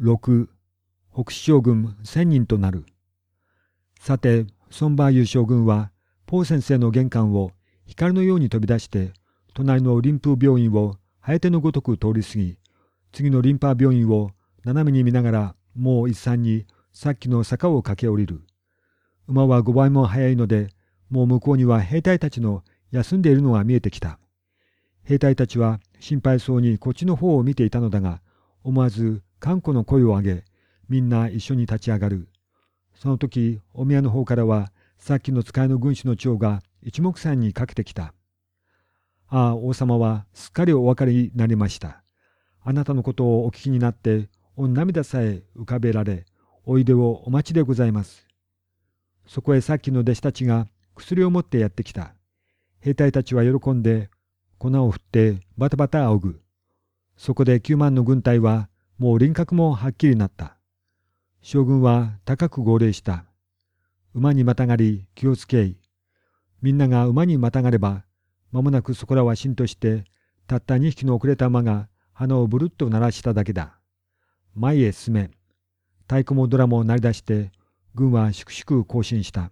6北将軍千人となる。さて孫バーユ将軍はポー先生の玄関を光のように飛び出して隣の臨風病院をハエテのごとく通り過ぎ次のリンパ病院を斜めに見ながらもう一山にさっきの坂を駆け下りる。馬は5倍も速いのでもう向こうには兵隊たちの休んでいるのが見えてきた。兵隊たちは心配そうにこっちの方を見ていたのだが思わず看護の声を上げみんな一緒に立ち上がる。その時お宮の方からはさっきの使いの軍師の長が一目散にかけてきたああ王様はすっかりお分かりになりました。あなたのことをお聞きになってお涙さえ浮かべられおいでをお待ちでございますそこへさっきの弟子たちが薬を持ってやってきた。兵隊たちは喜んで粉を振ってバタバタ仰ぐ。そこで9万の軍隊はもう輪郭もはっきりなった。将軍は高く号令した。馬にまたがり気をつけい。みんなが馬にまたがれば間もなくそこらはしんとしてたった2匹の遅れた馬が鼻をブルッと鳴らしただけだ。前へ進め。太鼓もドラも鳴り出して軍は粛々行進した。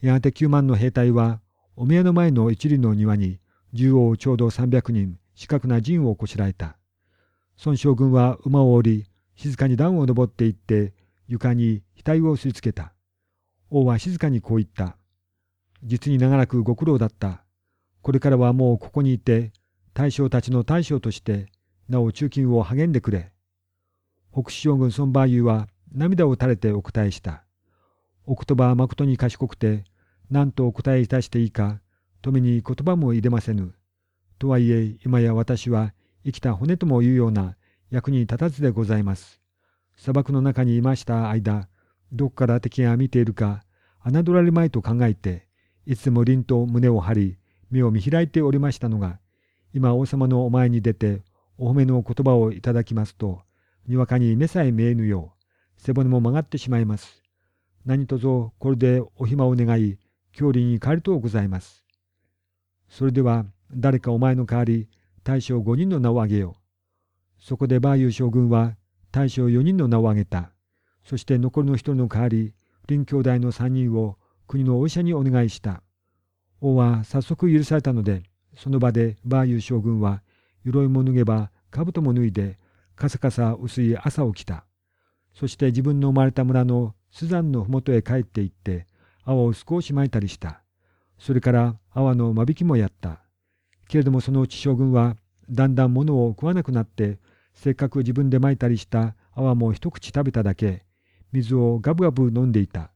やがて9万の兵隊はお宮の前の一里の庭に縦横ちょうど300人四角な陣をこしらえた。孫将軍は馬を降り静かに段を登っていって床に額をすりつけた。王は静かにこう言った。実に長らくご苦労だった。これからはもうここにいて大将たちの大将としてなお中金を励んでくれ。北市将軍孫バーユーは涙を垂れてお答えした。お言葉はまことに賢くて何とお答えいたしていいか富に言葉も入れませぬ。とはいえ今や私は生きた骨ともいうような役に立たずでございます。砂漠の中にいました間、どこから敵が見ているか、侮られまいと考えて、いつも凛と胸を張り、目を見開いておりましたのが、今王様のお前に出て、お褒めの言葉をいただきますと、にわかに目さえ見えぬよう、背骨も曲がってしまいます。何とぞこれでお暇を願い、郷里に帰るとうございます。それでは誰かお前の代わり大将5人の名を挙げよう。そこでバーユー将軍は大将4人の名を挙げた。そして残りの1人の代わり、林兄弟の3人を国のお医者にお願いした。王は早速許されたので、その場でバーユー将軍は、鎧も脱げば兜も脱いで、カサカサ薄い朝を来た。そして自分の生まれた村のスザンの麓へ帰って行って、泡を少しまいたりした。それから泡の間引きもやった。けれどもそのうち将軍はだんだん物を食わなくなってせっかく自分でまいたりした泡も一口食べただけ水をガブガブ飲んでいた。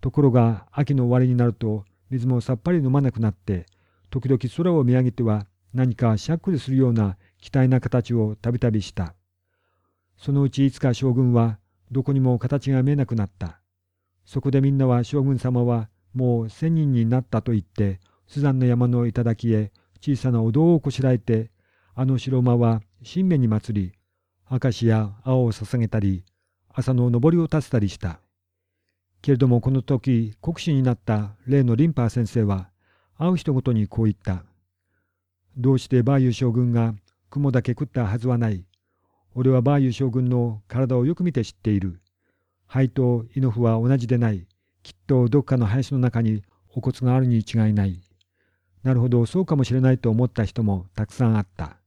ところが秋の終わりになると水もさっぱり飲まなくなって時々空を見上げては何かしゃっくりするような期待な形をたびたびした。そのうちいつか将軍はどこにも形が見えなくなった。そこでみんなは将軍様はもう千人になったと言ってスザンの山の頂へ小さなお堂をこしらえて、あの白馬は新芽に祭り、明石や青を捧げたり、朝の登りを立てたりした。けれどもこの時、国士になった例のリンパー先生は、会う人ごとにこう言った。どうしてバーユ将軍が雲だけ食ったはずはない。俺はバーユ将軍の体をよく見て知っている。肺とイノフは同じでない。きっとどっかの林の中にお骨があるに違いない。なるほど、そうかもしれないと思った人もたくさんあった。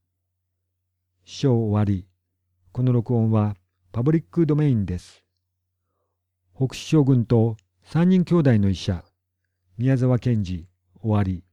章終わり。この録音はパブリックドメインです。北市将軍と三人兄弟の医者、宮沢賢治、終わり。